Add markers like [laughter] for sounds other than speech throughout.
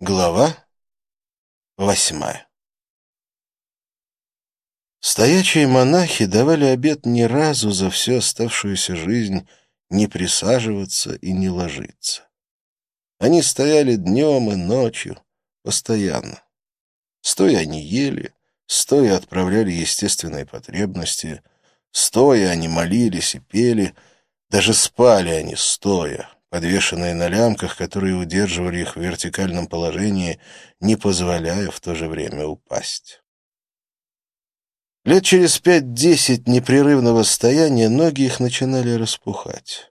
Глава восьмая Стоячие монахи давали обет ни разу за всю оставшуюся жизнь не присаживаться и не ложиться. Они стояли днем и ночью, постоянно. Стоя они ели, стоя отправляли естественные потребности, стоя они молились и пели, даже спали они стоя, подвешенные на лямках, которые удерживали их в вертикальном положении, не позволяя в то же время упасть. Лет через пять-десять непрерывного стояния ноги их начинали распухать.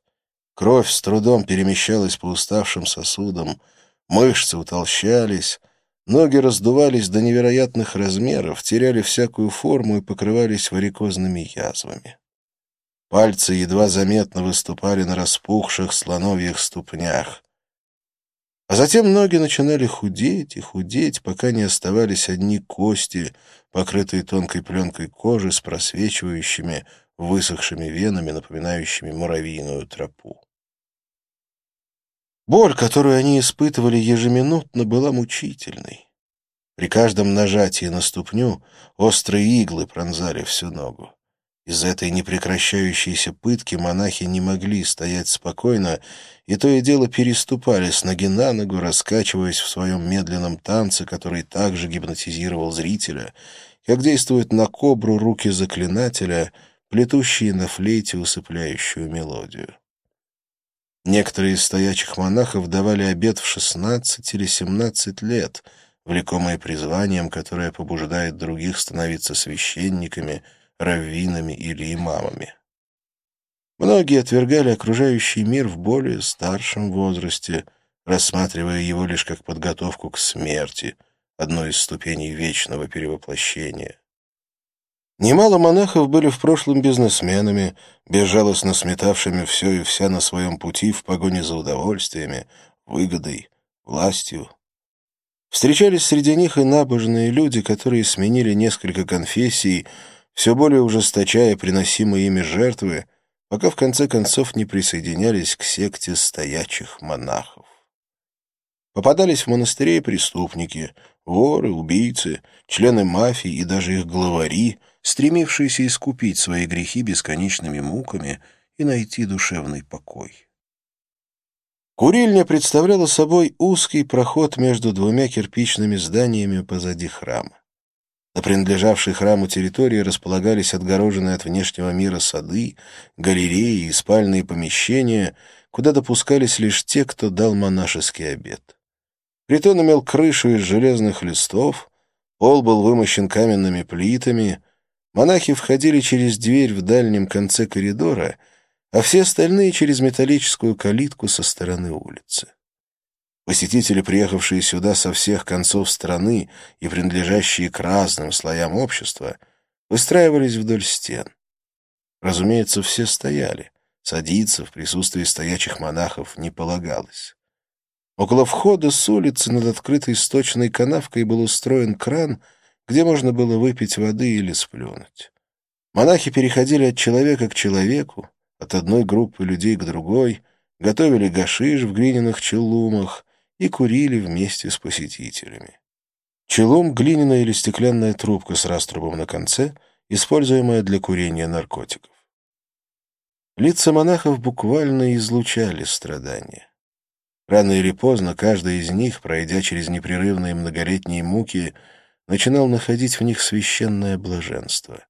Кровь с трудом перемещалась по уставшим сосудам, мышцы утолщались, ноги раздувались до невероятных размеров, теряли всякую форму и покрывались варикозными язвами. Пальцы едва заметно выступали на распухших слоновьих ступнях. А затем ноги начинали худеть и худеть, пока не оставались одни кости, покрытые тонкой пленкой кожи с просвечивающими, высохшими венами, напоминающими муравьиную тропу. Боль, которую они испытывали ежеминутно, была мучительной. При каждом нажатии на ступню острые иглы пронзали всю ногу. Из-за этой непрекращающейся пытки монахи не могли стоять спокойно, и то и дело переступали с ноги на ногу, раскачиваясь в своем медленном танце, который также гипнотизировал зрителя, как действуют на кобру руки заклинателя, плетущие на флейте усыпляющую мелодию. Некоторые из стоячих монахов давали обед в шестнадцать или семнадцать лет, влекомые призванием, которое побуждает других становиться священниками — раввинами или имамами. Многие отвергали окружающий мир в более старшем возрасте, рассматривая его лишь как подготовку к смерти, одной из ступеней вечного перевоплощения. Немало монахов были в прошлом бизнесменами, безжалостно сметавшими все и вся на своем пути в погоне за удовольствиями, выгодой, властью. Встречались среди них и набожные люди, которые сменили несколько конфессий, все более ужесточая приносимые ими жертвы, пока в конце концов не присоединялись к секте стоячих монахов. Попадались в монастыре преступники, воры, убийцы, члены мафии и даже их главари, стремившиеся искупить свои грехи бесконечными муками и найти душевный покой. Курильня представляла собой узкий проход между двумя кирпичными зданиями позади храма. На принадлежавшей храму территории располагались отгороженные от внешнего мира сады, галереи и спальные помещения, куда допускались лишь те, кто дал монашеский обет. Притон имел крышу из железных листов, пол был вымощен каменными плитами, монахи входили через дверь в дальнем конце коридора, а все остальные через металлическую калитку со стороны улицы. Посетители, приехавшие сюда со всех концов страны и принадлежащие к разным слоям общества, выстраивались вдоль стен. Разумеется, все стояли. Садиться в присутствии стоячих монахов не полагалось. Около входа с улицы над открытой сточной канавкой был устроен кран, где можно было выпить воды или сплюнуть. Монахи переходили от человека к человеку, от одной группы людей к другой, готовили гашиш в глиняных челумах, и курили вместе с посетителями. Челом — глиняная или стеклянная трубка с раструбом на конце, используемая для курения наркотиков. Лица монахов буквально излучали страдания. Рано или поздно каждый из них, пройдя через непрерывные многолетние муки, начинал находить в них священное блаженство.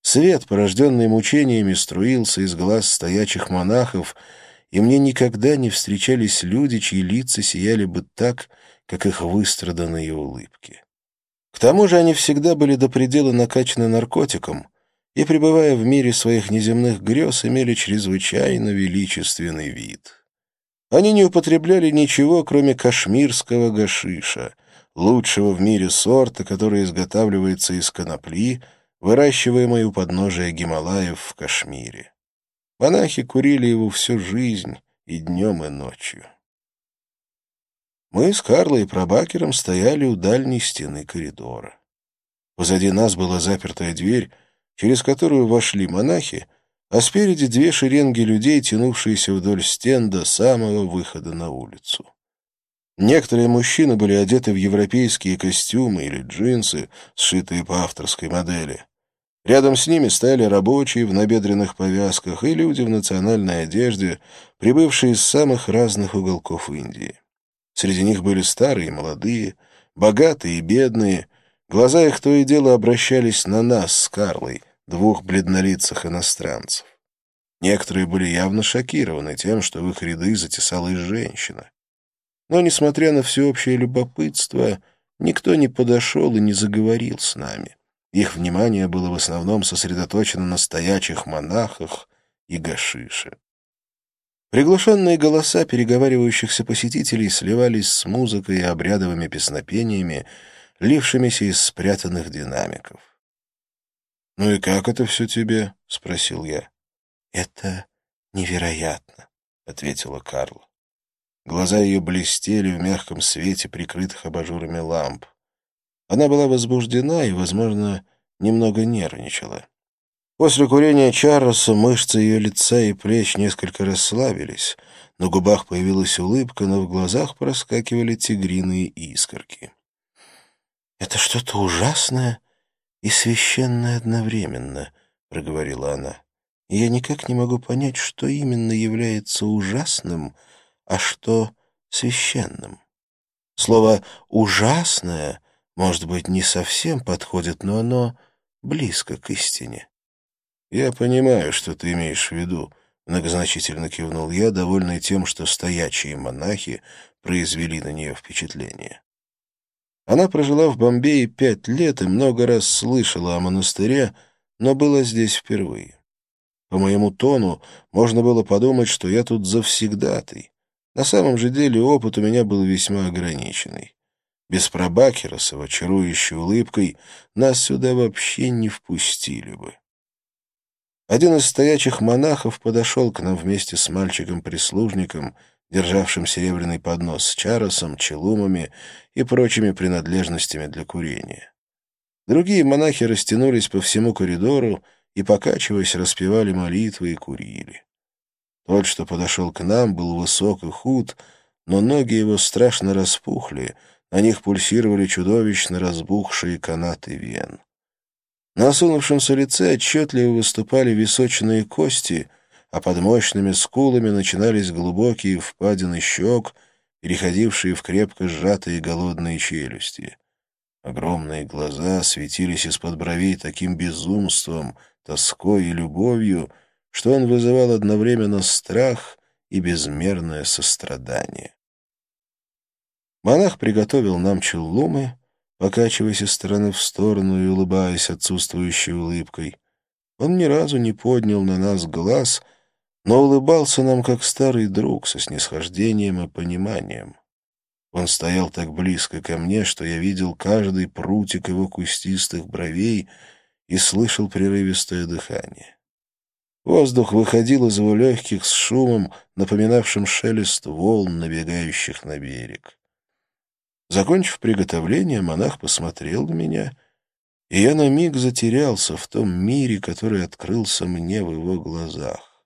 Свет, порожденный мучениями, струился из глаз стоячих монахов — и мне никогда не встречались люди, чьи лица сияли бы так, как их выстраданные улыбки. К тому же они всегда были до предела накачаны наркотиком и, пребывая в мире своих неземных грез, имели чрезвычайно величественный вид. Они не употребляли ничего, кроме кашмирского гашиша, лучшего в мире сорта, который изготавливается из конопли, выращиваемой у подножия Гималаев в Кашмире. Монахи курили его всю жизнь, и днем, и ночью. Мы с Карлой и Пробакером стояли у дальней стены коридора. Позади нас была запертая дверь, через которую вошли монахи, а спереди две шеренги людей, тянувшиеся вдоль стен до самого выхода на улицу. Некоторые мужчины были одеты в европейские костюмы или джинсы, сшитые по авторской модели. Рядом с ними стояли рабочие в набедренных повязках и люди в национальной одежде, прибывшие из самых разных уголков Индии. Среди них были старые и молодые, богатые и бедные. Глаза их то и дело обращались на нас с Карлой, двух бледнолицых иностранцев. Некоторые были явно шокированы тем, что в их ряды затесалась женщина. Но, несмотря на всеобщее любопытство, никто не подошел и не заговорил с нами. Их внимание было в основном сосредоточено на стоячих монахах и гашише. Приглушенные голоса переговаривающихся посетителей сливались с музыкой и обрядовыми песнопениями, лившимися из спрятанных динамиков. «Ну и как это все тебе?» — спросил я. «Это невероятно», — ответила Карла. Глаза ее блестели в мягком свете, прикрытых абажурами ламп. Она была возбуждена и, возможно, немного нервничала. После курения Чарльза мышцы ее лица и плеч несколько расслабились, на губах появилась улыбка, но в глазах проскакивали тигриные искорки. «Это что-то ужасное и священное одновременно», — проговорила она. «Я никак не могу понять, что именно является ужасным, а что священным. Слово «ужасное» может быть не совсем подходит, но оно близко к истине. «Я понимаю, что ты имеешь в виду», — многозначительно кивнул я, довольный тем, что стоячие монахи произвели на нее впечатление. Она прожила в Бомбее пять лет и много раз слышала о монастыре, но была здесь впервые. По моему тону можно было подумать, что я тут завсегдатый. На самом же деле опыт у меня был весьма ограниченный. Без пробакера с его чарующей улыбкой нас сюда вообще не впустили бы. Один из стоячих монахов подошел к нам вместе с мальчиком-прислужником, державшим серебряный поднос с чаросом, челумами и прочими принадлежностями для курения. Другие монахи растянулись по всему коридору и, покачиваясь, распевали молитвы и курили. Тот, что подошел к нам, был высок и худ, но ноги его страшно распухли, на них пульсировали чудовищно разбухшие канаты вен. На осунувшемся лице отчетливо выступали височные кости, а под мощными скулами начинались глубокие впадины щек, переходившие в крепко сжатые голодные челюсти. Огромные глаза светились из-под бровей таким безумством, тоской и любовью — что он вызывал одновременно страх и безмерное сострадание. Монах приготовил нам челлумы, покачиваясь из стороны в сторону и улыбаясь отсутствующей улыбкой. Он ни разу не поднял на нас глаз, но улыбался нам как старый друг со снисхождением и пониманием. Он стоял так близко ко мне, что я видел каждый прутик его кустистых бровей и слышал прерывистое дыхание. Воздух выходил из его легких с шумом, напоминавшим шелест волн, набегающих на берег. Закончив приготовление, монах посмотрел на меня, и я на миг затерялся в том мире, который открылся мне в его глазах.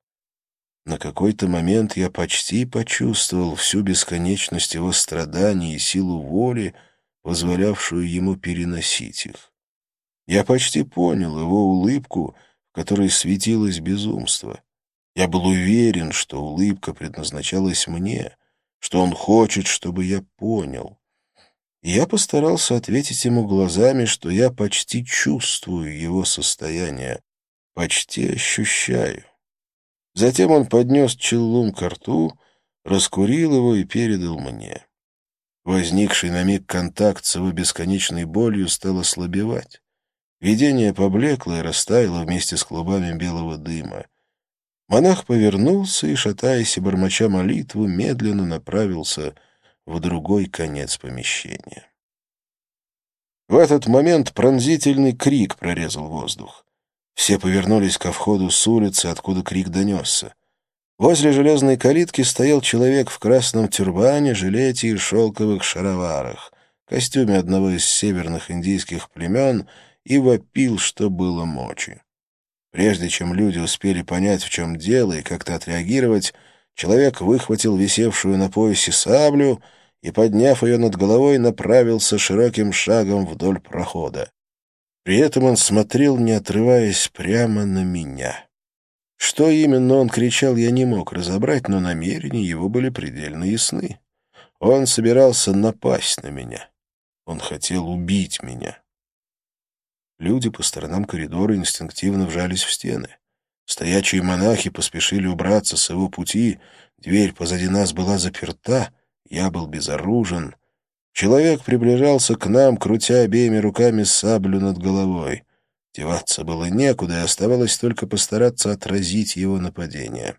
На какой-то момент я почти почувствовал всю бесконечность его страданий и силу воли, позволявшую ему переносить их. Я почти понял его улыбку — в которой светилось безумство. Я был уверен, что улыбка предназначалась мне, что он хочет, чтобы я понял. Я постарался ответить ему глазами, что я почти чувствую его состояние, почти ощущаю. Затем он поднес челлум к рту, раскурил его и передал мне. Возникший на миг контакт с его бесконечной болью стал ослабевать. Видение поблекло и растаяло вместе с клубами белого дыма. Монах повернулся и, шатаясь и бормоча молитву, медленно направился в другой конец помещения. В этот момент пронзительный крик прорезал воздух. Все повернулись ко входу с улицы, откуда крик донесся. Возле железной калитки стоял человек в красном тюрбане, жилете и шелковых шароварах, костюме одного из северных индийских племен — и вопил, что было мочи. Прежде чем люди успели понять, в чем дело, и как-то отреагировать, человек выхватил висевшую на поясе саблю и, подняв ее над головой, направился широким шагом вдоль прохода. При этом он смотрел, не отрываясь, прямо на меня. Что именно он кричал, я не мог разобрать, но намерения его были предельно ясны. Он собирался напасть на меня. Он хотел убить меня. Люди по сторонам коридора инстинктивно вжались в стены. Стоячие монахи поспешили убраться с его пути, дверь позади нас была заперта, я был безоружен. Человек приближался к нам, крутя обеими руками саблю над головой. Деваться было некуда, и оставалось только постараться отразить его нападение.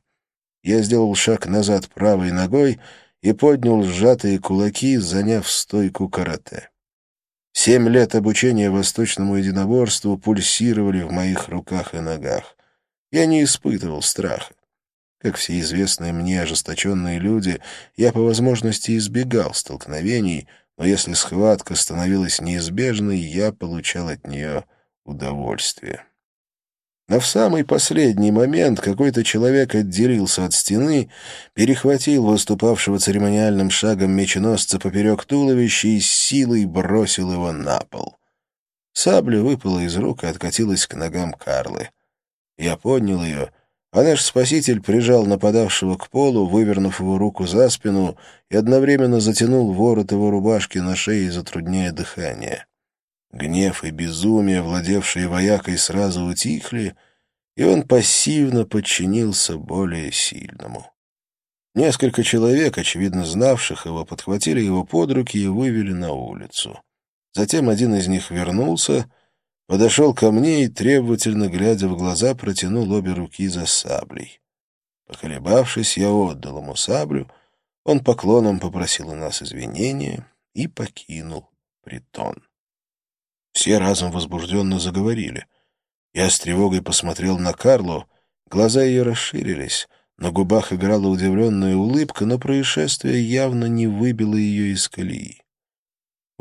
Я сделал шаг назад правой ногой и поднял сжатые кулаки, заняв стойку карате. Семь лет обучения восточному единоборству пульсировали в моих руках и ногах. Я не испытывал страха. Как все известные мне ожесточенные люди, я по возможности избегал столкновений, но если схватка становилась неизбежной, я получал от нее удовольствие. Но в самый последний момент какой-то человек отделился от стены, перехватил выступавшего церемониальным шагом меченосца поперек туловища и с силой бросил его на пол. Сабля выпала из рук и откатилась к ногам Карлы. Я поднял ее, а наш спаситель прижал нападавшего к полу, вывернув его руку за спину и одновременно затянул ворот его рубашки на шее, затрудняя дыхание. Гнев и безумие, владевшие воякой, сразу утихли, и он пассивно подчинился более сильному. Несколько человек, очевидно знавших его, подхватили его под руки и вывели на улицу. Затем один из них вернулся, подошел ко мне и, требовательно глядя в глаза, протянул обе руки за саблей. Поколебавшись, я отдал ему саблю, он поклоном попросил у нас извинения и покинул притон. Все разом возбужденно заговорили. Я с тревогой посмотрел на Карлу, глаза ее расширились, на губах играла удивленная улыбка, но происшествие явно не выбило ее из колеи.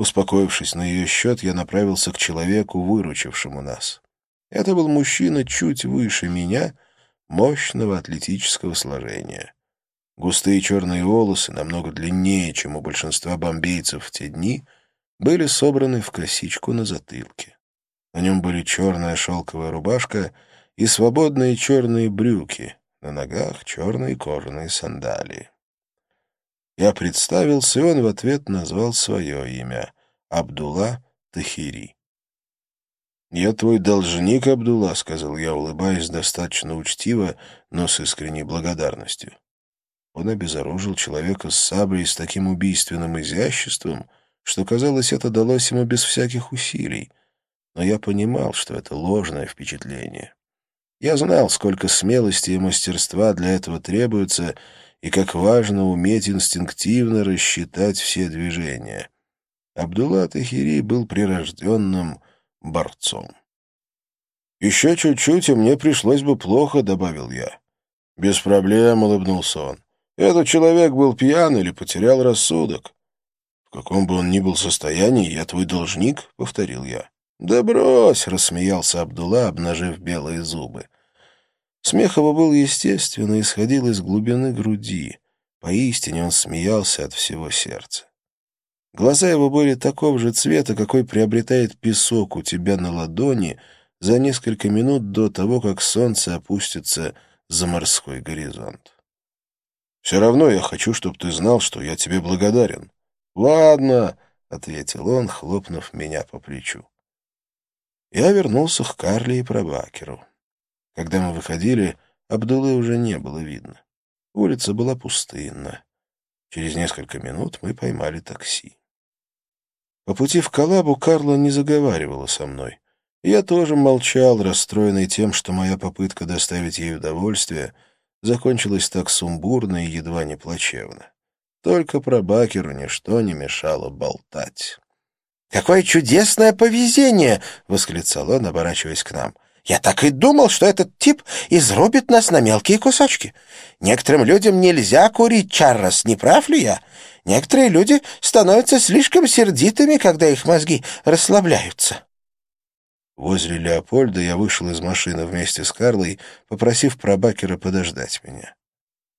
Успокоившись на ее счет, я направился к человеку, выручившему нас. Это был мужчина чуть выше меня, мощного атлетического сложения. Густые черные волосы, намного длиннее, чем у большинства бомбейцев в те дни — были собраны в косичку на затылке. На нем были черная шелковая рубашка и свободные черные брюки, на ногах черные кожаные сандалии. Я представился, и он в ответ назвал свое имя — Абдулла Тахири. «Я твой должник, Абдулла», — сказал я, улыбаясь достаточно учтиво, но с искренней благодарностью. Он обезоружил человека с саблей с таким убийственным изяществом — что, казалось, это далось ему без всяких усилий. Но я понимал, что это ложное впечатление. Я знал, сколько смелости и мастерства для этого требуется, и как важно уметь инстинктивно рассчитать все движения. Абдулла Тахири был прирожденным борцом. «Еще чуть-чуть, и мне пришлось бы плохо», — добавил я. «Без проблем», — улыбнулся он. «Этот человек был пьян или потерял рассудок. «В каком бы он ни был состоянии, я твой должник», — повторил я. «Да брось!» — рассмеялся Абдулла, обнажив белые зубы. Смех его был естественно и исходил из глубины груди. Поистине он смеялся от всего сердца. Глаза его были такого же цвета, какой приобретает песок у тебя на ладони за несколько минут до того, как солнце опустится за морской горизонт. «Все равно я хочу, чтобы ты знал, что я тебе благодарен. «Ладно», — ответил он, хлопнув меня по плечу. Я вернулся к Карле и Пробакеру. Когда мы выходили, Абдулы уже не было видно. Улица была пустынна. Через несколько минут мы поймали такси. По пути в Калабу Карла не заговаривала со мной. Я тоже молчал, расстроенный тем, что моя попытка доставить ей удовольствие закончилась так сумбурно и едва не плачевно. Только про Бакеру ничто не мешало болтать. «Какое чудесное повезение!» — восклицал он, оборачиваясь к нам. «Я так и думал, что этот тип изрубит нас на мелкие кусочки. Некоторым людям нельзя курить чаррос, не прав ли я? Некоторые люди становятся слишком сердитыми, когда их мозги расслабляются». Возле Леопольда я вышел из машины вместе с Карлой, попросив пробакера подождать меня.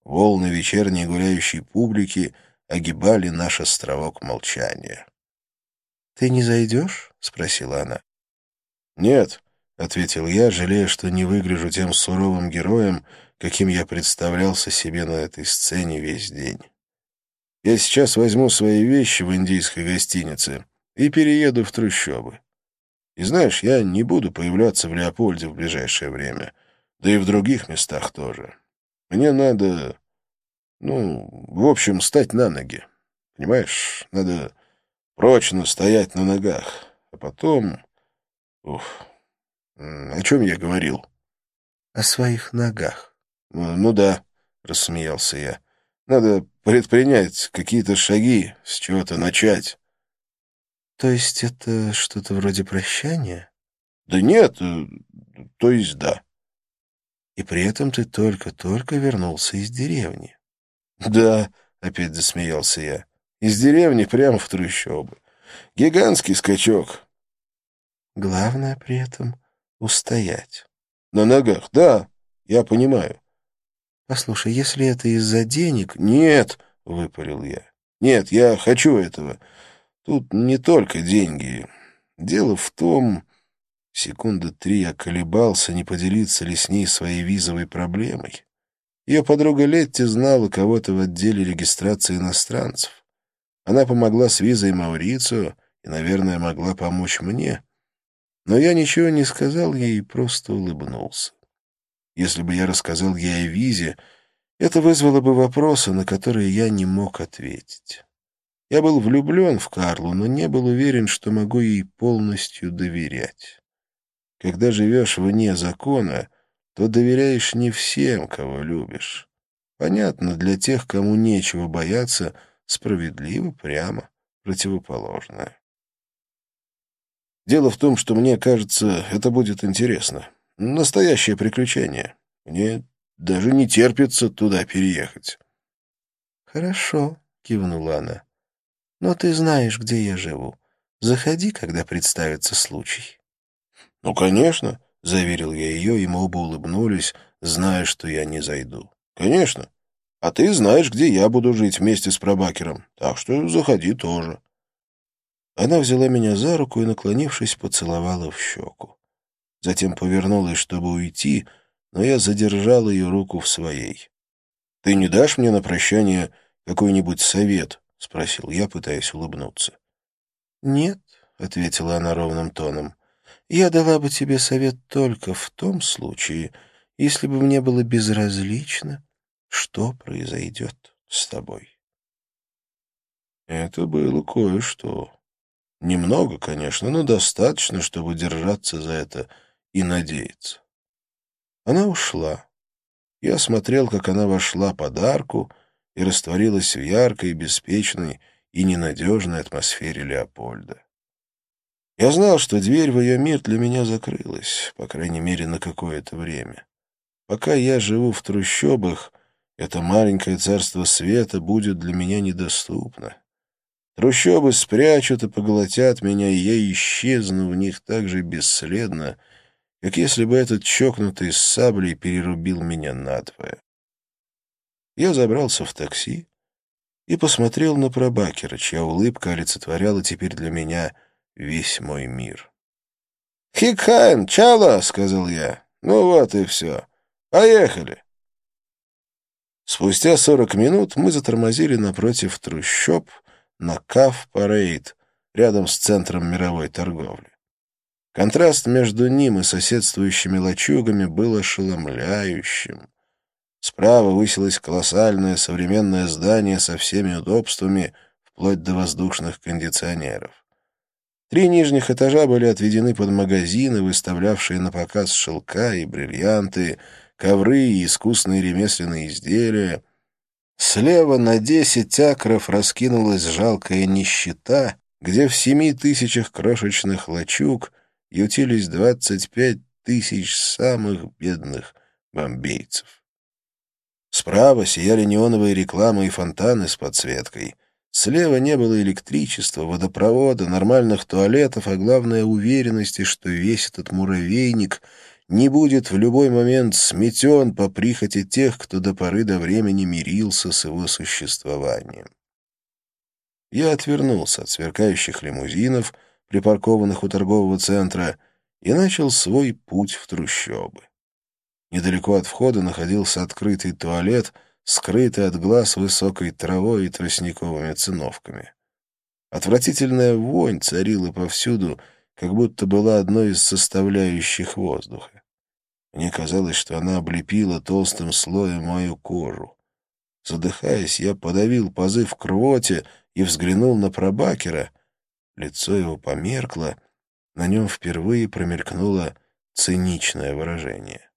Волны вечерней гуляющей публики огибали наш островок молчания. «Ты не зайдешь?» — спросила она. «Нет», — ответил я, жалея, что не выгляжу тем суровым героем, каким я представлялся себе на этой сцене весь день. «Я сейчас возьму свои вещи в индийской гостинице и перееду в трущобы. И знаешь, я не буду появляться в Леопольде в ближайшее время, да и в других местах тоже. Мне надо, ну, в общем, стать на ноги. Понимаешь, надо прочно стоять на ногах, а потом... Ух, о чем я говорил? О своих ногах. Ну, да, рассмеялся я. Надо предпринять какие-то шаги, с чего-то начать. То есть это что-то вроде прощания? Да нет, э, то есть да. И при этом ты только-только вернулся из деревни. Да, опять засмеялся я. Из деревни прямо в трущобы. Гигантский скачок. Главное при этом устоять. На ногах, да, я понимаю. Послушай, если это из-за денег... Нет, выпалил я. Нет, я хочу этого. Тут не только деньги. Дело в том... Секунды три я колебался, не поделиться ли с ней своей визовой проблемой. Ее подруга Летти знала кого-то в отделе регистрации иностранцев. Она помогла с визой Маурицио и, наверное, могла помочь мне. Но я ничего не сказал ей и просто улыбнулся. Если бы я рассказал ей о визе, это вызвало бы вопросы, на которые я не мог ответить. Я был влюблен в Карлу, но не был уверен, что могу ей полностью доверять. Когда живешь вне закона, то доверяешь не всем, кого любишь. Понятно, для тех, кому нечего бояться, справедливо, прямо, противоположное. Дело в том, что мне кажется, это будет интересно. Настоящее приключение. Мне даже не терпится туда переехать. «Хорошо», — кивнула она. «Но ты знаешь, где я живу. Заходи, когда представится случай». «Ну, конечно», — заверил я ее, и мы оба улыбнулись, зная, что я не зайду. «Конечно. А ты знаешь, где я буду жить вместе с пробакером, так что заходи тоже». Она взяла меня за руку и, наклонившись, поцеловала в щеку. Затем повернулась, чтобы уйти, но я задержал ее руку в своей. — Ты не дашь мне на прощание какой-нибудь совет? — спросил я, пытаясь улыбнуться. — Нет, — ответила она ровным тоном. — Я дала бы тебе совет только в том случае, если бы мне было безразлично, что произойдет с тобой. Это было кое-что. Немного, конечно, но достаточно, чтобы держаться за это и надеяться. Она ушла. Я смотрел, как она вошла под арку и растворилась в яркой, беспечной и ненадежной атмосфере Леопольда. Я знал, что дверь в ее мир для меня закрылась, по крайней мере, на какое-то время. Пока я живу в трущобах, это маленькое царство света будет для меня недоступно. Трущобы спрячут и поглотят меня, и я исчезну в них так же бесследно, как если бы этот чокнутый саблей перерубил меня надвое. Я забрался в такси и посмотрел на Прабакера, чья улыбка олицетворяла теперь для меня весь мой мир. «Тхик хайн, чало!» — сказал я. «Ну вот и все. Поехали!» Спустя сорок минут мы затормозили напротив трущоб — на Каф-Парейд, рядом с центром мировой торговли. Контраст между ним и соседствующими лачугами был ошеломляющим. Справа высилось колоссальное современное здание со всеми удобствами, вплоть до воздушных кондиционеров. Три нижних этажа были отведены под магазины, выставлявшие на показ шелка и бриллианты, ковры и искусные ремесленные изделия — Слева на десять акров раскинулась жалкая нищета, где в семи тысячах крошечных лачуг ютились двадцать пять тысяч самых бедных бомбейцев. Справа сияли неоновые рекламы и фонтаны с подсветкой. Слева не было электричества, водопровода, нормальных туалетов, а главное — уверенности, что весь этот муравейник — не будет в любой момент сметен по прихоти тех, кто до поры до времени мирился с его существованием. Я отвернулся от сверкающих лимузинов, припаркованных у торгового центра, и начал свой путь в трущобы. Недалеко от входа находился открытый туалет, скрытый от глаз высокой травой и тростниковыми циновками. Отвратительная вонь царила повсюду, как будто была одной из составляющих воздуха. Мне казалось, что она облепила толстым слоем мою кожу. Задыхаясь, я подавил позыв к рвоте и взглянул на пробакера. Лицо его померкло, на нем впервые промелькнуло циничное выражение.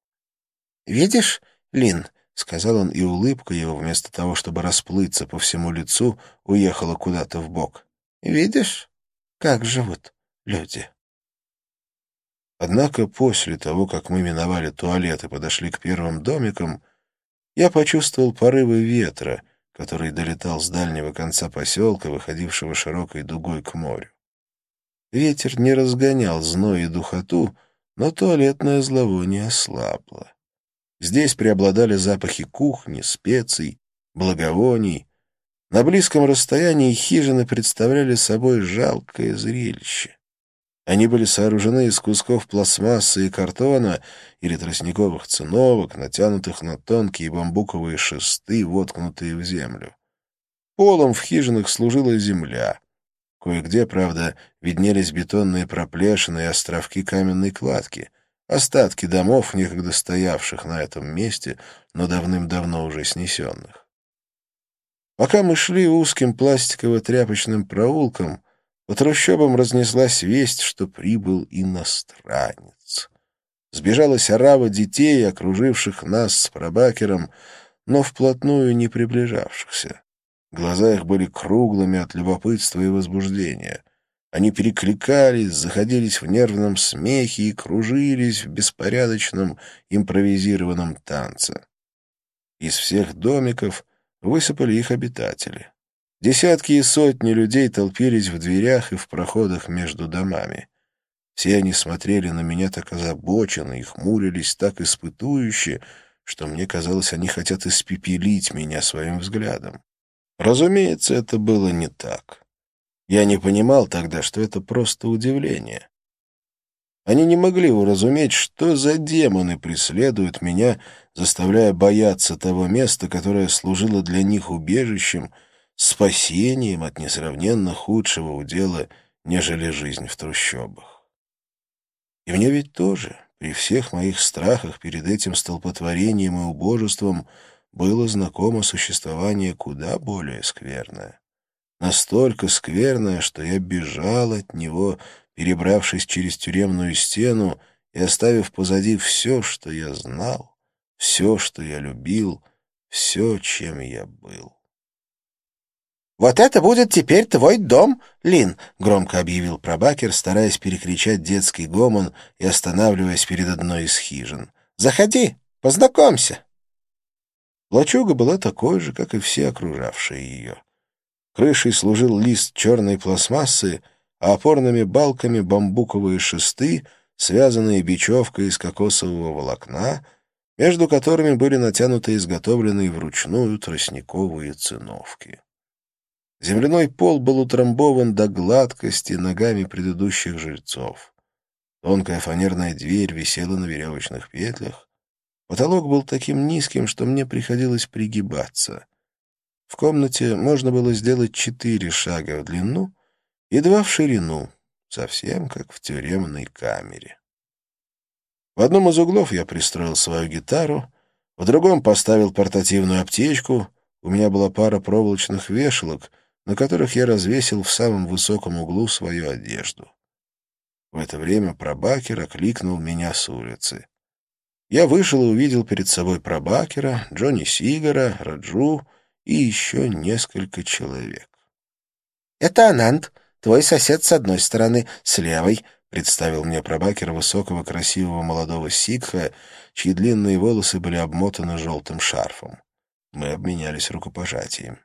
«Видишь, Лин?» — сказал он, и улыбка его, вместо того, чтобы расплыться по всему лицу, уехала куда-то в бок. «Видишь, как живут люди?» Однако после того, как мы миновали туалет и подошли к первым домикам, я почувствовал порывы ветра, который долетал с дальнего конца поселка, выходившего широкой дугой к морю. Ветер не разгонял зной и духоту, но туалетное зловоние ослабло. Здесь преобладали запахи кухни, специй, благовоний. На близком расстоянии хижины представляли собой жалкое зрелище. Они были сооружены из кусков пластмассы и картона или тростниковых циновок, натянутых на тонкие бамбуковые шесты, воткнутые в землю. Полом в хижинах служила земля. Кое-где, правда, виднелись бетонные проплешины и островки каменной кладки, остатки домов, некогда стоявших на этом месте, но давным-давно уже снесенных. Пока мы шли узким пластиково-тряпочным проулком, по трущобам разнеслась весть, что прибыл иностранец. Сбежалась орава детей, окруживших нас с пробакером, но вплотную не приближавшихся. Глаза их были круглыми от любопытства и возбуждения. Они перекликались, заходились в нервном смехе и кружились в беспорядочном импровизированном танце. Из всех домиков высыпали их обитатели. Десятки и сотни людей толпились в дверях и в проходах между домами. Все они смотрели на меня так озабоченно и хмурились так испытующе, что мне казалось, они хотят испепелить меня своим взглядом. Разумеется, это было не так. Я не понимал тогда, что это просто удивление. Они не могли уразуметь, что за демоны преследуют меня, заставляя бояться того места, которое служило для них убежищем — спасением от несравненно худшего удела, нежели жизнь в трущобах. И мне ведь тоже, при всех моих страхах перед этим столпотворением и убожеством, было знакомо существование куда более скверное. Настолько скверное, что я бежал от него, перебравшись через тюремную стену и оставив позади все, что я знал, все, что я любил, все, чем я был. «Вот это будет теперь твой дом, Лин», — громко объявил пробакер, стараясь перекричать детский гомон и останавливаясь перед одной из хижин. «Заходи, познакомься». Лачуга была такой же, как и все окружавшие ее. Крышей служил лист черной пластмассы, а опорными балками бамбуковые шесты, связанные бечевкой из кокосового волокна, между которыми были натянуты изготовленные вручную тростниковые циновки. Земляной пол был утрамбован до гладкости ногами предыдущих жильцов. Тонкая фанерная дверь висела на веревочных петлях. Потолок был таким низким, что мне приходилось пригибаться. В комнате можно было сделать четыре шага в длину и два в ширину, совсем как в тюремной камере. В одном из углов я пристроил свою гитару, в другом поставил портативную аптечку, у меня была пара проволочных вешалок — на которых я развесил в самом высоком углу свою одежду. В это время пробакер окликнул меня с улицы. Я вышел и увидел перед собой пробакера, Джонни Сигара, Раджу и еще несколько человек. — Это Ананд, твой сосед с одной стороны, с левой, — представил мне пробакер высокого красивого молодого сикха, чьи длинные волосы были обмотаны желтым шарфом. Мы обменялись рукопожатием.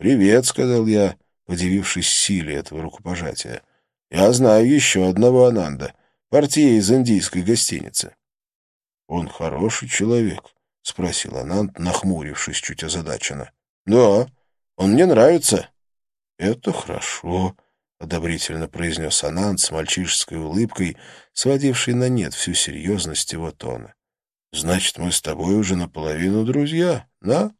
«Привет», — сказал я, удивившись силе этого рукопожатия. «Я знаю еще одного Ананда, партия из индийской гостиницы». «Он хороший человек», — спросил Ананд, нахмурившись чуть озадаченно. «Да, он мне нравится». «Это хорошо», — одобрительно произнес Ананд с мальчишеской улыбкой, сводившей на нет всю серьезность его тона. «Значит, мы с тобой уже наполовину друзья, да?»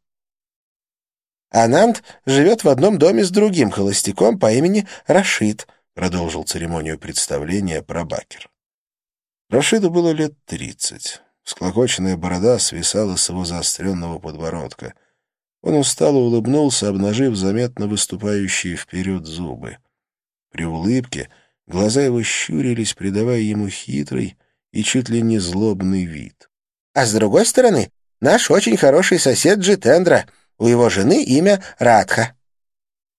«Ананд живет в одном доме с другим холостяком по имени Рашид», — продолжил церемонию представления Прабакер. Рашиду было лет тридцать. Склокоченная борода свисала с его заостренного подбородка. Он устало улыбнулся, обнажив заметно выступающие вперед зубы. При улыбке глаза его щурились, придавая ему хитрый и чуть ли не злобный вид. «А с другой стороны, наш очень хороший сосед Джитендра. У его жены имя Радха».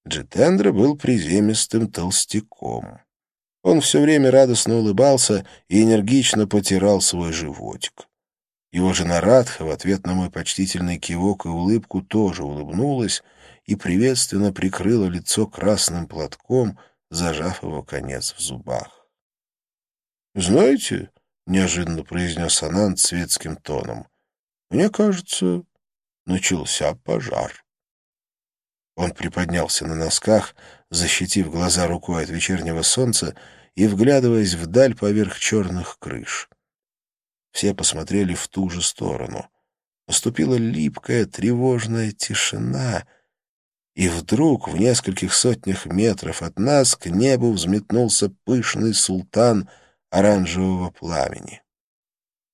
Джитендра был приземистым толстяком. Он все время радостно улыбался и энергично потирал свой животик. Его жена Радха в ответ на мой почтительный кивок и улыбку тоже улыбнулась и приветственно прикрыла лицо красным платком, зажав его конец в зубах. «Знаете, — неожиданно произнес Ананд светским тоном, — мне кажется, начался пожар». Он приподнялся на носках, защитив глаза рукой от вечернего солнца и вглядываясь вдаль поверх черных крыш. Все посмотрели в ту же сторону. Наступила липкая, тревожная тишина, и вдруг в нескольких сотнях метров от нас к небу взметнулся пышный султан оранжевого пламени.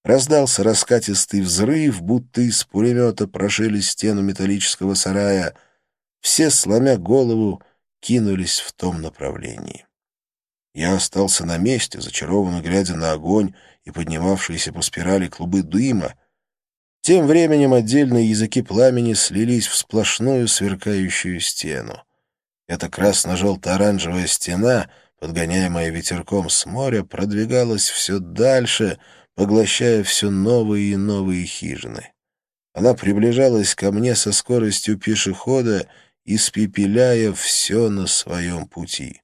Раздался раскатистый взрыв, будто из пулемета прошили стену металлического сарая. Все, сломя голову, кинулись в том направлении. Я остался на месте, зачарованно глядя на огонь и поднимавшиеся по спирали клубы дыма. Тем временем отдельные языки пламени слились в сплошную сверкающую стену. Эта красно-желто-оранжевая стена, подгоняемая ветерком с моря, продвигалась все дальше, поглощая все новые и новые хижины. Она приближалась ко мне со скоростью пешехода, испепеляя все на своем пути.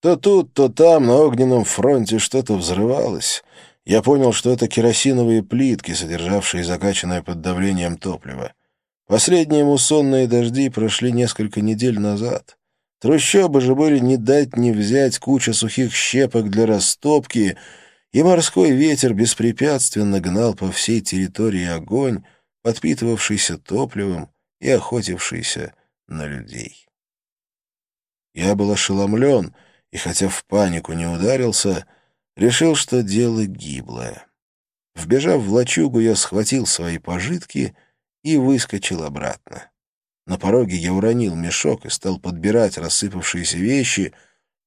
То тут, то там на огненном фронте что-то взрывалось. Я понял, что это керосиновые плитки, содержавшие закачанное под давлением топливо. Последние муссонные дожди прошли несколько недель назад. Трущобы же были не дать не взять куча сухих щепок для растопки, и морской ветер беспрепятственно гнал по всей территории огонь, подпитывавшийся топливом и охотившийся на людей. Я был ошеломлен — и, хотя в панику не ударился, решил, что дело гиблое. Вбежав в лачугу, я схватил свои пожитки и выскочил обратно. На пороге я уронил мешок и стал подбирать рассыпавшиеся вещи,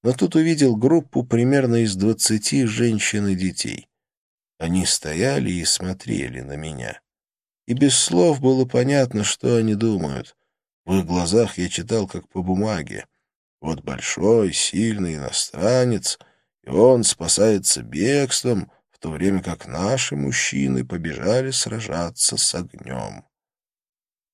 но тут увидел группу примерно из двадцати женщин и детей. Они стояли и смотрели на меня. И без слов было понятно, что они думают. В их глазах я читал, как по бумаге. Вот большой, сильный иностранец, и он спасается бегством, в то время как наши мужчины побежали сражаться с огнем.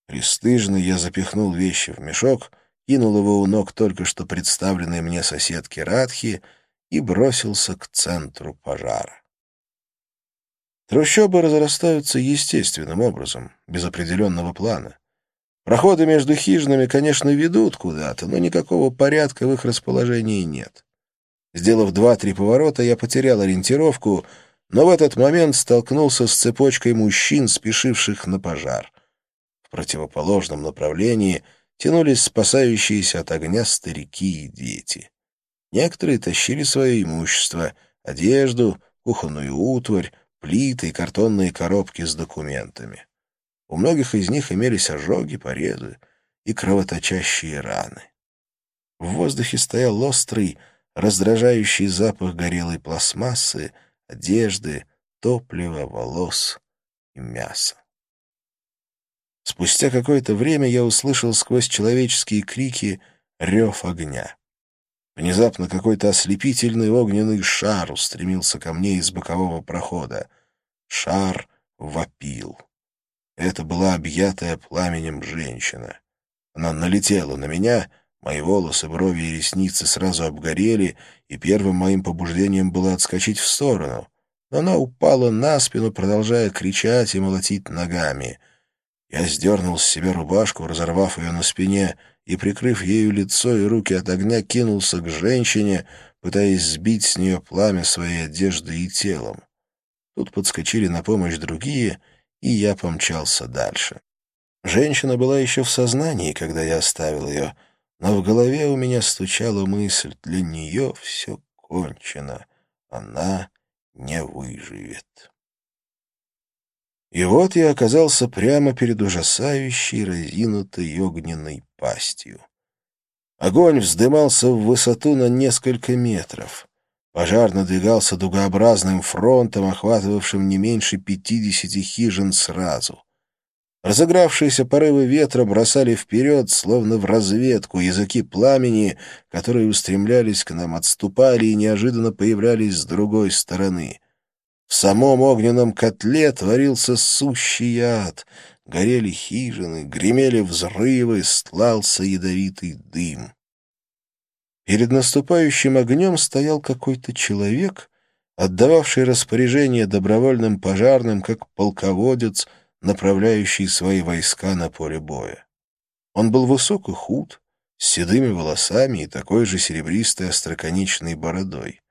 Престыжно я запихнул вещи в мешок, кинул его у ног только что представленной мне соседки Радхи и бросился к центру пожара. Трущобы разрастаются естественным образом, без определенного плана. Проходы между хижинами, конечно, ведут куда-то, но никакого порядка в их расположении нет. Сделав два-три поворота, я потерял ориентировку, но в этот момент столкнулся с цепочкой мужчин, спешивших на пожар. В противоположном направлении тянулись спасающиеся от огня старики и дети. Некоторые тащили свое имущество — одежду, кухонную утварь, плиты и картонные коробки с документами. У многих из них имелись ожоги, порезы и кровоточащие раны. В воздухе стоял острый, раздражающий запах горелой пластмассы, одежды, топлива, волос и мяса. Спустя какое-то время я услышал сквозь человеческие крики рев огня. Внезапно какой-то ослепительный огненный шар устремился ко мне из бокового прохода. Шар вопил. Это была объятая пламенем женщина. Она налетела на меня, мои волосы, брови и ресницы сразу обгорели, и первым моим побуждением было отскочить в сторону. Но она упала на спину, продолжая кричать и молотить ногами. Я сдернул с себя рубашку, разорвав ее на спине, и, прикрыв ею лицо и руки от огня, кинулся к женщине, пытаясь сбить с нее пламя своей одежды и телом. Тут подскочили на помощь другие, и я помчался дальше. Женщина была еще в сознании, когда я оставил ее, но в голове у меня стучала мысль, для нее все кончено, она не выживет. И вот я оказался прямо перед ужасающей разинутой огненной пастью. Огонь вздымался в высоту на несколько метров. Пожар надвигался дугообразным фронтом, охватывавшим не меньше пятидесяти хижин сразу. Разыгравшиеся порывы ветра бросали вперед, словно в разведку, языки пламени, которые устремлялись к нам, отступали и неожиданно появлялись с другой стороны. В самом огненном котле творился сущий ад. Горели хижины, гремели взрывы, стлался ядовитый дым. Перед наступающим огнем стоял какой-то человек, отдававший распоряжение добровольным пожарным, как полководец, направляющий свои войска на поле боя. Он был высок и худ, с седыми волосами и такой же серебристой остроконечной бородой.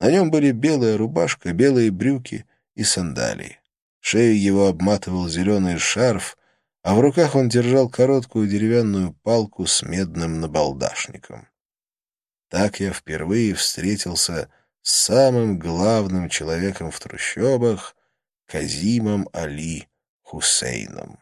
На нем были белая рубашка, белые брюки и сандалии. Шею его обматывал зеленый шарф, а в руках он держал короткую деревянную палку с медным набалдашником. Так я впервые встретился с самым главным человеком в трущобах — Казимом Али Хусейном.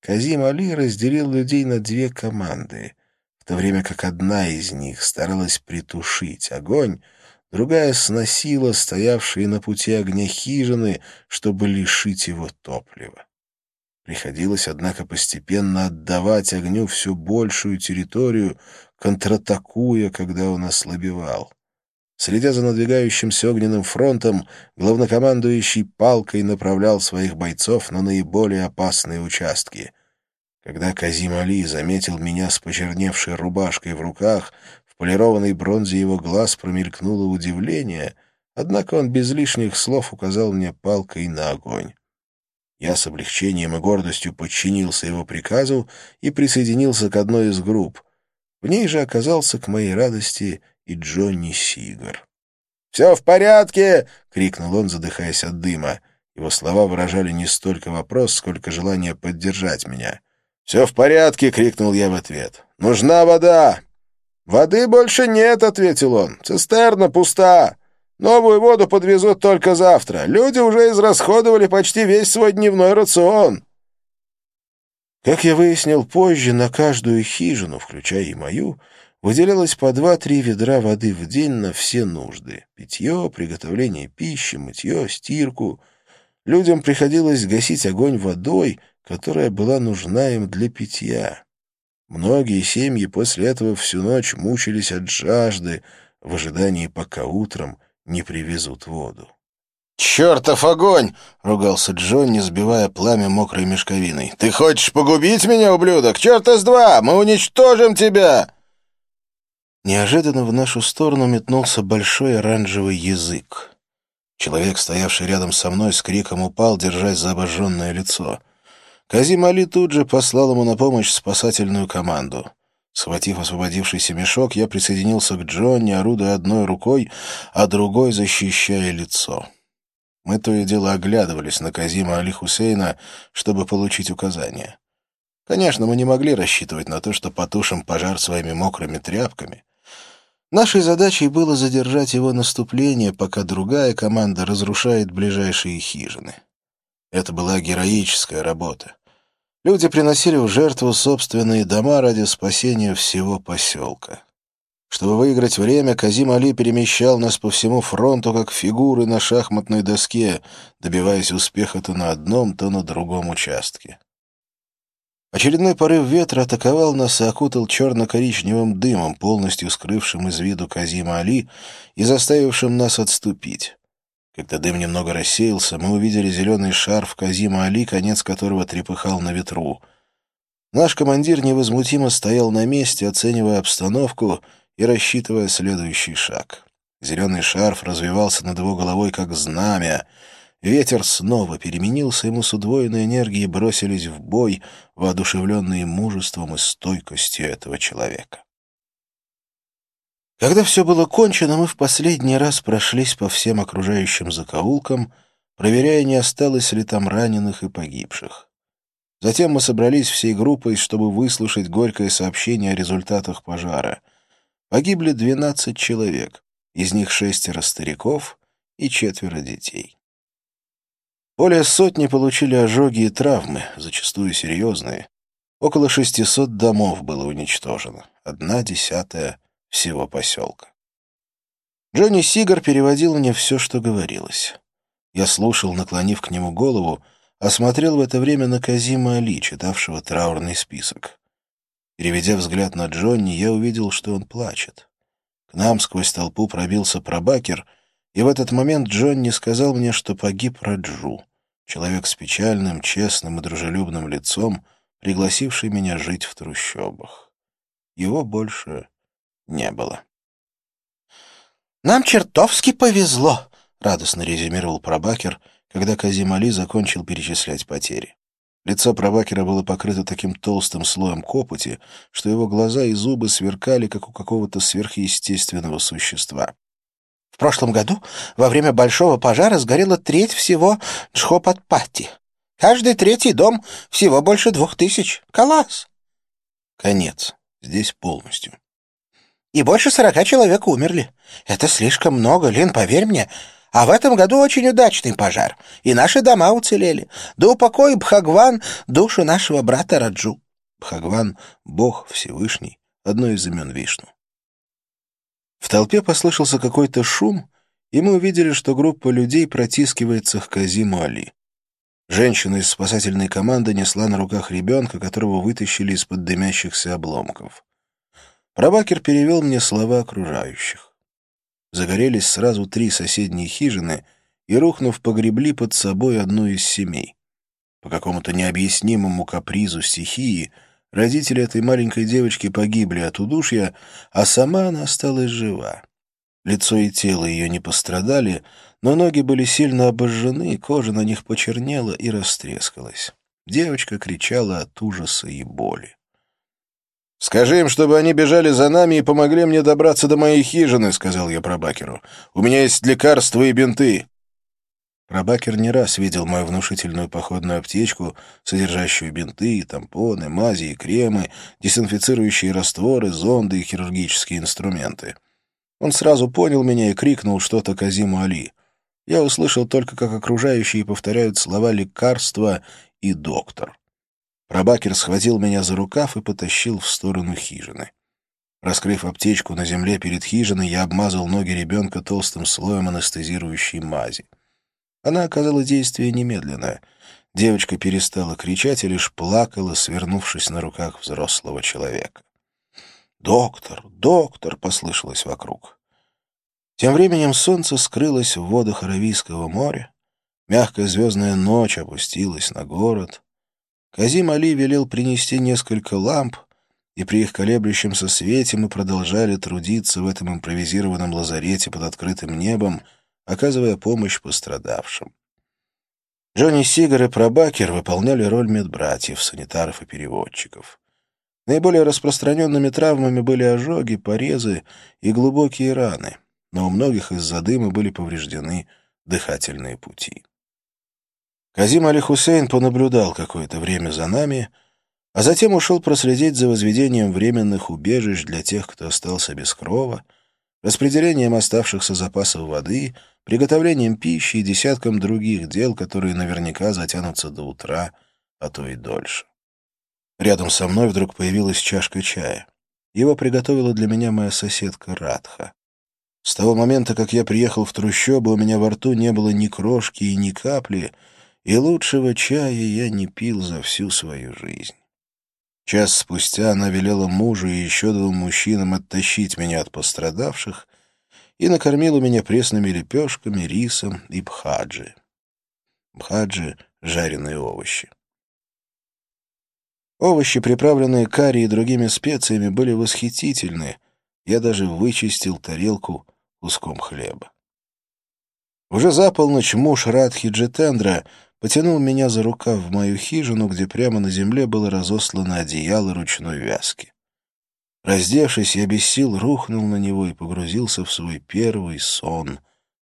Казим Али разделил людей на две команды, в то время как одна из них старалась притушить огонь, другая сносила стоявшие на пути огня хижины, чтобы лишить его топлива. Приходилось, однако, постепенно отдавать огню все большую территорию, контратакуя, когда он ослабевал. Следя за надвигающимся огненным фронтом, главнокомандующий палкой направлял своих бойцов на наиболее опасные участки. Когда Казим Али заметил меня с почерневшей рубашкой в руках, полированной бронзе его глаз промелькнуло удивление, однако он без лишних слов указал мне палкой на огонь. Я с облегчением и гордостью подчинился его приказу и присоединился к одной из групп. В ней же оказался, к моей радости, и Джонни Сигар. «Все в порядке!» — крикнул он, задыхаясь от дыма. Его слова выражали не столько вопрос, сколько желание поддержать меня. «Все в порядке!» — крикнул я в ответ. «Нужна вода!» «Воды больше нет», — ответил он. «Цистерна пуста. Новую воду подвезут только завтра. Люди уже израсходовали почти весь свой дневной рацион». Как я выяснил позже, на каждую хижину, включая и мою, выделялось по два-три ведра воды в день на все нужды. Питье, приготовление пищи, мытье, стирку. Людям приходилось гасить огонь водой, которая была нужна им для питья. Многие семьи после этого всю ночь мучились от жажды в ожидании, пока утром не привезут воду. «Чертов огонь!» — ругался Джонни, сбивая пламя мокрой мешковиной. «Ты хочешь погубить меня, ублюдок? Черта с два! Мы уничтожим тебя!» Неожиданно в нашу сторону метнулся большой оранжевый язык. Человек, стоявший рядом со мной, с криком упал, держась за обожженное лицо. Казим Али тут же послал ему на помощь спасательную команду. Схватив освободившийся мешок, я присоединился к Джонни, орудуя одной рукой, а другой защищая лицо. Мы то и дело оглядывались на Казима Али Хусейна, чтобы получить указания. Конечно, мы не могли рассчитывать на то, что потушим пожар своими мокрыми тряпками. Нашей задачей было задержать его наступление, пока другая команда разрушает ближайшие хижины. Это была героическая работа. Люди приносили в жертву собственные дома ради спасения всего поселка. Чтобы выиграть время, Казим Али перемещал нас по всему фронту, как фигуры на шахматной доске, добиваясь успеха то на одном, то на другом участке. Очередной порыв ветра атаковал нас и окутал черно-коричневым дымом, полностью скрывшим из виду Казима Али и заставившим нас отступить. Когда дым немного рассеялся, мы увидели зеленый шарф Казима Али, конец которого трепыхал на ветру. Наш командир невозмутимо стоял на месте, оценивая обстановку и рассчитывая следующий шаг. Зеленый шарф развивался над его головой, как знамя. ветер снова переменился, и мы с удвоенной энергией бросились в бой, воодушевленные мужеством и стойкостью этого человека. Когда все было кончено, мы в последний раз прошлись по всем окружающим закоулкам, проверяя, не осталось ли там раненых и погибших. Затем мы собрались всей группой, чтобы выслушать горькое сообщение о результатах пожара. Погибли 12 человек, из них шестеро стариков и четверо детей. Более сотни получили ожоги и травмы, зачастую серьезные. Около 600 домов было уничтожено, одна десятая всего поселка. Джонни Сигар переводил мне все, что говорилось. Я слушал, наклонив к нему голову, осмотрел в это время на Казима Али, читавшего траурный список. Переведя взгляд на Джонни, я увидел, что он плачет. К нам сквозь толпу пробился пробакер, и в этот момент Джонни сказал мне, что погиб Раджу, человек с печальным, честным и дружелюбным лицом, пригласивший меня жить в трущобах. Его больше не было. «Нам чертовски повезло», — радостно резюмировал пробакер, когда Казим Али закончил перечислять потери. Лицо Пробакера было покрыто таким толстым слоем копоти, что его глаза и зубы сверкали, как у какого-то сверхъестественного существа. В прошлом году во время большого пожара сгорела треть всего Джхопатпати. Каждый третий дом всего больше двух тысяч. Класс! Конец. Здесь полностью. И больше сорока человек умерли. Это слишком много, Лин, поверь мне. А в этом году очень удачный пожар, и наши дома уцелели. Да упокой Бхагван душу нашего брата Раджу. Бхагван — Бог Всевышний, одно из имен Вишну. В толпе послышался какой-то шум, и мы увидели, что группа людей протискивается к Казиму Али. Женщина из спасательной команды несла на руках ребенка, которого вытащили из-под дымящихся обломков. Пробакер перевел мне слова окружающих. Загорелись сразу три соседние хижины и, рухнув, погребли под собой одну из семей. По какому-то необъяснимому капризу стихии родители этой маленькой девочки погибли от удушья, а сама она осталась жива. Лицо и тело ее не пострадали, но ноги были сильно обожжены, кожа на них почернела и растрескалась. Девочка кричала от ужаса и боли. «Скажи им, чтобы они бежали за нами и помогли мне добраться до моей хижины», — сказал я Пробакеру. «У меня есть лекарства и бинты». Пробакер не раз видел мою внушительную походную аптечку, содержащую бинты, тампоны, мази и кремы, дезинфицирующие растворы, зонды и хирургические инструменты. Он сразу понял меня и крикнул что-то Казиму Али. Я услышал только, как окружающие повторяют слова «лекарство» и «доктор». Пробакер схватил меня за рукав и потащил в сторону хижины. Раскрыв аптечку на земле перед хижиной, я обмазал ноги ребенка толстым слоем анестезирующей мази. Она оказала действие немедленное. Девочка перестала кричать и лишь плакала, свернувшись на руках взрослого человека. «Доктор! Доктор!» — послышалось вокруг. Тем временем солнце скрылось в водах Аравийского моря, мягкая звездная ночь опустилась на город — Казим Али велел принести несколько ламп, и при их колеблющемся свете мы продолжали трудиться в этом импровизированном лазарете под открытым небом, оказывая помощь пострадавшим. Джонни Сигар и Пробакер выполняли роль медбратьев, санитаров и переводчиков. Наиболее распространенными травмами были ожоги, порезы и глубокие раны, но у многих из-за дыма были повреждены дыхательные пути. Казим Али-Хусейн понаблюдал какое-то время за нами, а затем ушел проследить за возведением временных убежищ для тех, кто остался без крова, распределением оставшихся запасов воды, приготовлением пищи и десятком других дел, которые наверняка затянутся до утра, а то и дольше. Рядом со мной вдруг появилась чашка чая. Его приготовила для меня моя соседка Радха. С того момента, как я приехал в трущобы, у меня во рту не было ни крошки и ни капли — и лучшего чая я не пил за всю свою жизнь. Час спустя она велела мужу и еще двум мужчинам оттащить меня от пострадавших и накормила меня пресными лепешками, рисом и бхаджи. Бхаджи — жареные овощи. Овощи, приправленные карри и другими специями, были восхитительны. Я даже вычистил тарелку куском хлеба. Уже за полночь муж Радхи Джетендра потянул меня за рукав в мою хижину, где прямо на земле было разослано одеяло ручной вязки. Раздевшись, я без сил рухнул на него и погрузился в свой первый сон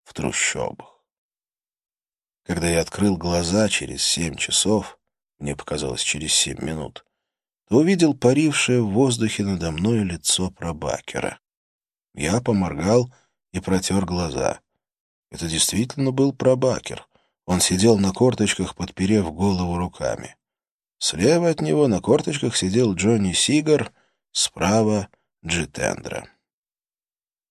в трущобах. Когда я открыл глаза через семь часов, мне показалось через семь минут, то увидел парившее в воздухе надо мной лицо пробакера. Я поморгал и протер глаза. Это действительно был пробакер. Он сидел на корточках, подперев голову руками. Слева от него на корточках сидел Джонни Сигар, справа — Джитендра.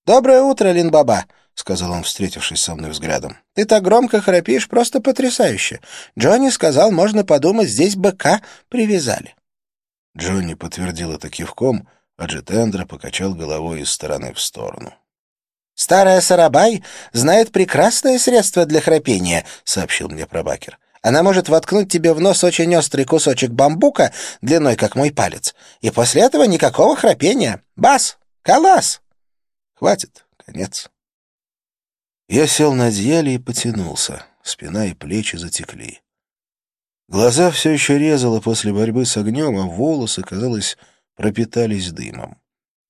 «Доброе утро, Линбаба!» — сказал он, встретившись со мной взглядом. «Ты так громко храпишь, просто потрясающе. Джонни сказал, можно подумать, здесь быка привязали». Джонни подтвердил это кивком, а Джитендра покачал головой из стороны в сторону. «Старая Сарабай знает прекрасное средство для храпения», — сообщил мне пробакер. «Она может воткнуть тебе в нос очень острый кусочек бамбука длиной, как мой палец, и после этого никакого храпения. Бас! Калас!» «Хватит, конец». Я сел на одеяле и потянулся. Спина и плечи затекли. Глаза все еще резало после борьбы с огнем, а волосы, казалось, пропитались дымом.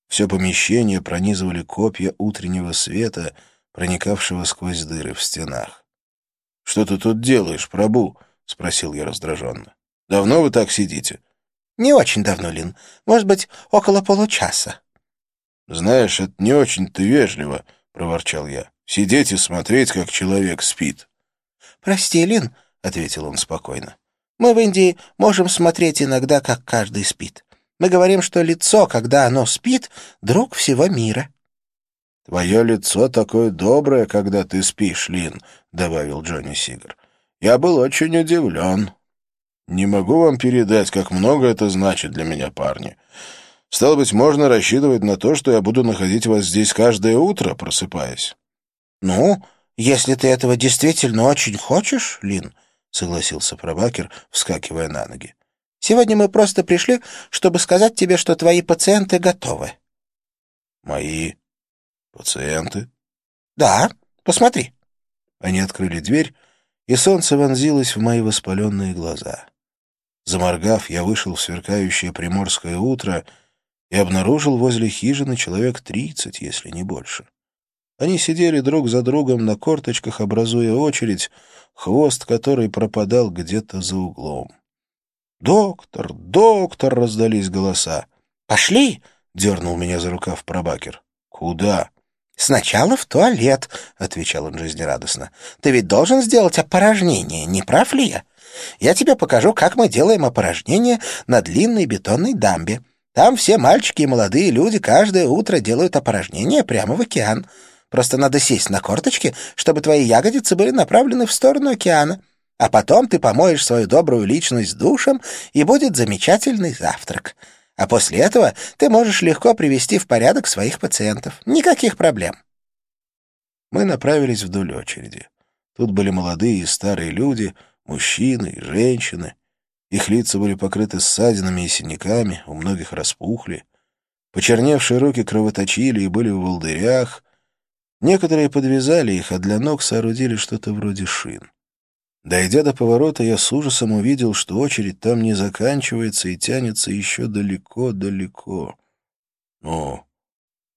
Все помещение пронизывали копья утреннего света, проникавшего сквозь дыры в стенах. — Что ты тут делаешь, Прабу? — спросил я раздраженно. — Давно вы так сидите? — Не очень давно, Лин. Может быть, около получаса. — Знаешь, это не очень-то вежливо, — проворчал я. — Сидеть и смотреть, как человек спит. — Прости, Лин, — ответил он спокойно. — Мы в Индии можем смотреть иногда, как каждый спит. Мы говорим, что лицо, когда оно спит, — друг всего мира». «Твое лицо такое доброе, когда ты спишь, Лин», — добавил Джонни Сигар. «Я был очень удивлен. Не могу вам передать, как много это значит для меня, парни. Стало быть, можно рассчитывать на то, что я буду находить вас здесь каждое утро, просыпаясь». «Ну, если ты этого действительно очень хочешь, Лин», — согласился Пробакер, вскакивая на ноги. Сегодня мы просто пришли, чтобы сказать тебе, что твои пациенты готовы». «Мои пациенты?» «Да, посмотри». Они открыли дверь, и солнце вонзилось в мои воспаленные глаза. Заморгав, я вышел в сверкающее приморское утро и обнаружил возле хижины человек тридцать, если не больше. Они сидели друг за другом на корточках, образуя очередь, хвост которой пропадал где-то за углом. «Доктор! Доктор!» — раздались голоса. «Пошли!» — дернул меня за рукав пробакер. «Куда?» «Сначала в туалет», — отвечал он жизнерадостно. «Ты ведь должен сделать опорожнение, не прав ли я? Я тебе покажу, как мы делаем опорожнение на длинной бетонной дамбе. Там все мальчики и молодые люди каждое утро делают опорожнение прямо в океан. Просто надо сесть на корточки, чтобы твои ягодицы были направлены в сторону океана. А потом ты помоешь свою добрую личность душем, и будет замечательный завтрак. А после этого ты можешь легко привести в порядок своих пациентов. Никаких проблем. Мы направились вдоль очереди. Тут были молодые и старые люди, мужчины и женщины. Их лица были покрыты ссадинами и синяками, у многих распухли. Почерневшие руки кровоточили и были в волдырях. Некоторые подвязали их, а для ног соорудили что-то вроде шин. Дойдя до поворота, я с ужасом увидел, что очередь там не заканчивается и тянется еще далеко-далеко. — Ну,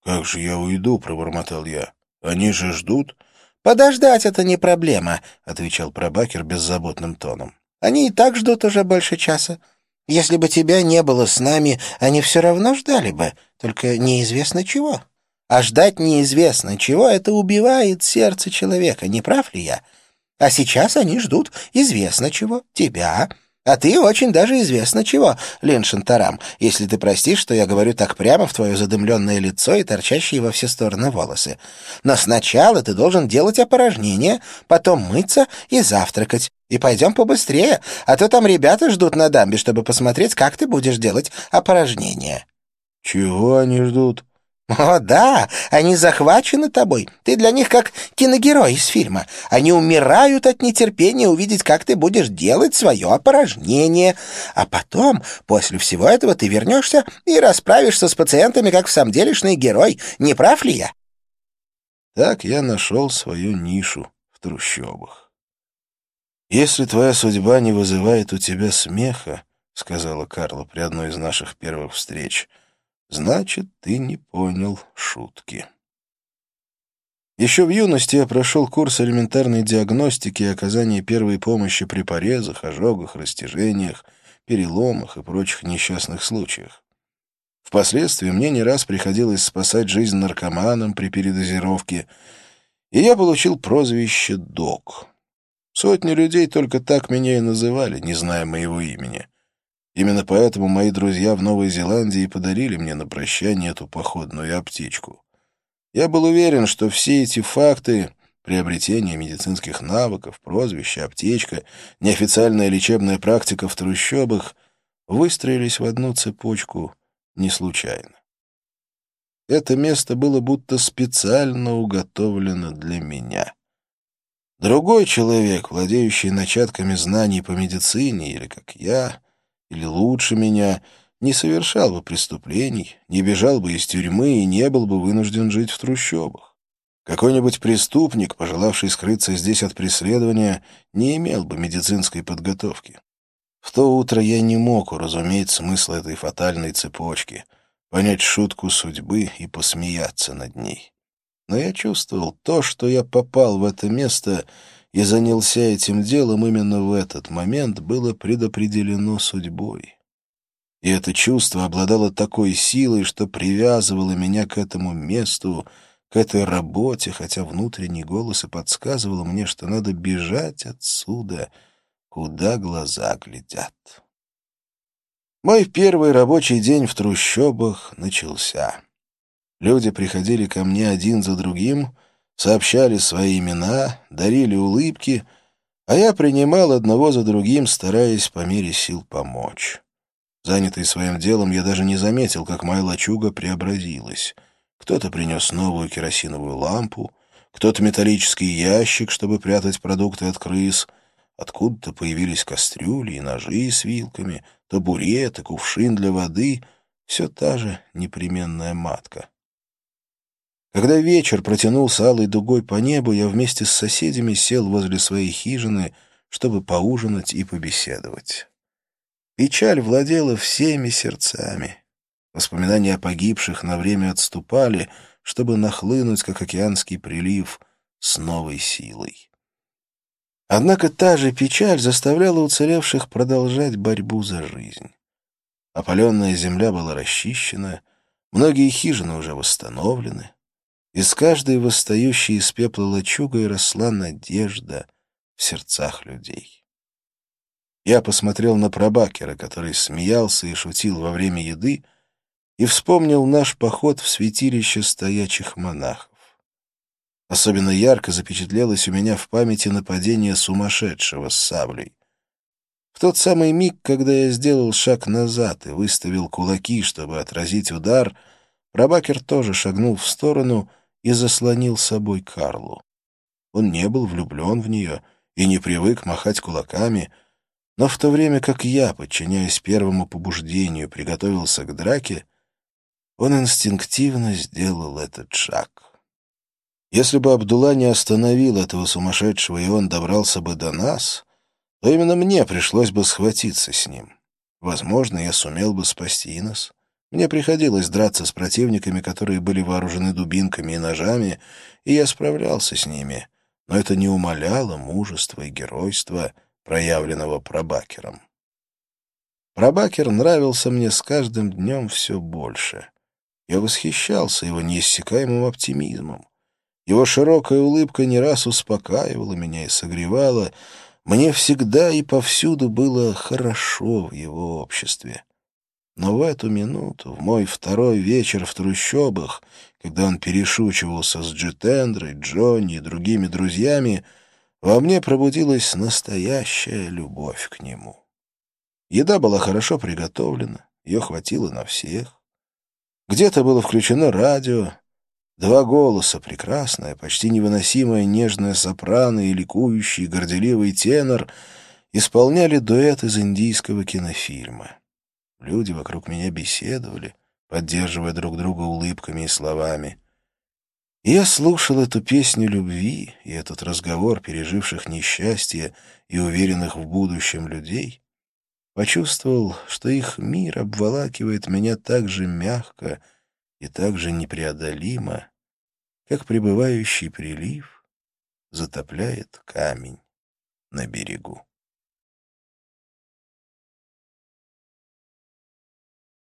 как же я уйду? — пробормотал я. — Они же ждут. — Подождать — это не проблема, — отвечал пробакер беззаботным тоном. — Они и так ждут уже больше часа. Если бы тебя не было с нами, они все равно ждали бы, только неизвестно чего. А ждать неизвестно чего — это убивает сердце человека, не прав ли я? — а сейчас они ждут известно чего, тебя. А ты очень даже известно чего, Лин Шантарам, если ты простишь, что я говорю так прямо в твое задымленное лицо и торчащие во все стороны волосы. Но сначала ты должен делать опорожнение, потом мыться и завтракать. И пойдем побыстрее, а то там ребята ждут на дамбе, чтобы посмотреть, как ты будешь делать опорожнение». «Чего они ждут?» [laughs] «О, да, они захвачены тобой. Ты для них как киногерой из фильма. Они умирают от нетерпения увидеть, как ты будешь делать свое опорожнение. А потом, после всего этого, ты вернешься и расправишься с пациентами, как в самом делешный герой. Не прав ли я?» Так я нашел свою нишу в трущобах. «Если твоя судьба не вызывает у тебя смеха, — сказала Карла при одной из наших первых встреч, — значит, ты не понял шутки». Еще в юности я прошел курс элементарной диагностики и оказания первой помощи при порезах, ожогах, растяжениях, переломах и прочих несчастных случаях. Впоследствии мне не раз приходилось спасать жизнь наркоманам при передозировке, и я получил прозвище «Док». Сотни людей только так меня и называли, не зная моего имени. Именно поэтому мои друзья в Новой Зеландии подарили мне на прощание эту походную аптечку. Я был уверен, что все эти факты — приобретение медицинских навыков, прозвище, аптечка, неофициальная лечебная практика в трущобах — выстроились в одну цепочку не случайно. Это место было будто специально уготовлено для меня. Другой человек, владеющий начатками знаний по медицине, или как я, или лучше меня — не совершал бы преступлений, не бежал бы из тюрьмы и не был бы вынужден жить в трущобах. Какой-нибудь преступник, пожелавший скрыться здесь от преследования, не имел бы медицинской подготовки. В то утро я не мог уразуметь смысл этой фатальной цепочки, понять шутку судьбы и посмеяться над ней. Но я чувствовал то, что я попал в это место и занялся этим делом именно в этот момент, было предопределено судьбой. И это чувство обладало такой силой, что привязывало меня к этому месту, к этой работе, хотя внутренний голос и подсказывал мне, что надо бежать отсюда, куда глаза глядят. Мой первый рабочий день в трущобах начался. Люди приходили ко мне один за другим, сообщали свои имена, дарили улыбки, а я принимал одного за другим, стараясь по мере сил помочь. Занятый своим делом, я даже не заметил, как моя лачуга преобразилась. Кто-то принес новую керосиновую лампу, кто-то металлический ящик, чтобы прятать продукты от крыс. Откуда-то появились кастрюли и ножи с вилками, табурет и кувшин для воды. Все та же непременная матка. Когда вечер протянулся алой дугой по небу, я вместе с соседями сел возле своей хижины, чтобы поужинать и побеседовать. Печаль владела всеми сердцами. Воспоминания о погибших на время отступали, чтобы нахлынуть, как океанский прилив, с новой силой. Однако та же печаль заставляла уцелевших продолжать борьбу за жизнь. Опаленная земля была расчищена, многие хижины уже восстановлены. Из каждой восстающей из пепла лачугой росла надежда в сердцах людей. Я посмотрел на пробакера, который смеялся и шутил во время еды, и вспомнил наш поход в святилище стоячих монахов. Особенно ярко запечатлелось у меня в памяти нападение сумасшедшего с саблей. В тот самый миг, когда я сделал шаг назад и выставил кулаки, чтобы отразить удар, Пробакер тоже шагнул в сторону и заслонил собой Карлу. Он не был влюблен в нее и не привык махать кулаками — но в то время как я, подчиняясь первому побуждению, приготовился к драке, он инстинктивно сделал этот шаг. Если бы Абдулла не остановил этого сумасшедшего, и он добрался бы до нас, то именно мне пришлось бы схватиться с ним. Возможно, я сумел бы спасти нас. Мне приходилось драться с противниками, которые были вооружены дубинками и ножами, и я справлялся с ними, но это не умаляло мужества и геройства — проявленного Пробакером. Пробакер нравился мне с каждым днем все больше. Я восхищался его неиссякаемым оптимизмом. Его широкая улыбка не раз успокаивала меня и согревала. Мне всегда и повсюду было хорошо в его обществе. Но в эту минуту, в мой второй вечер в трущобах, когда он перешучивался с Джитендрой, Джонни и другими друзьями, во мне пробудилась настоящая любовь к нему. Еда была хорошо приготовлена, ее хватило на всех. Где-то было включено радио, два голоса, прекрасная, почти невыносимая нежная сопрано и ликующий горделивый тенор исполняли дуэт из индийского кинофильма. Люди вокруг меня беседовали, поддерживая друг друга улыбками и словами. Я слушал эту песню любви и этот разговор переживших несчастье и уверенных в будущем людей, почувствовал, что их мир обволакивает меня так же мягко и так же непреодолимо, как прибывающий прилив затопляет камень на берегу.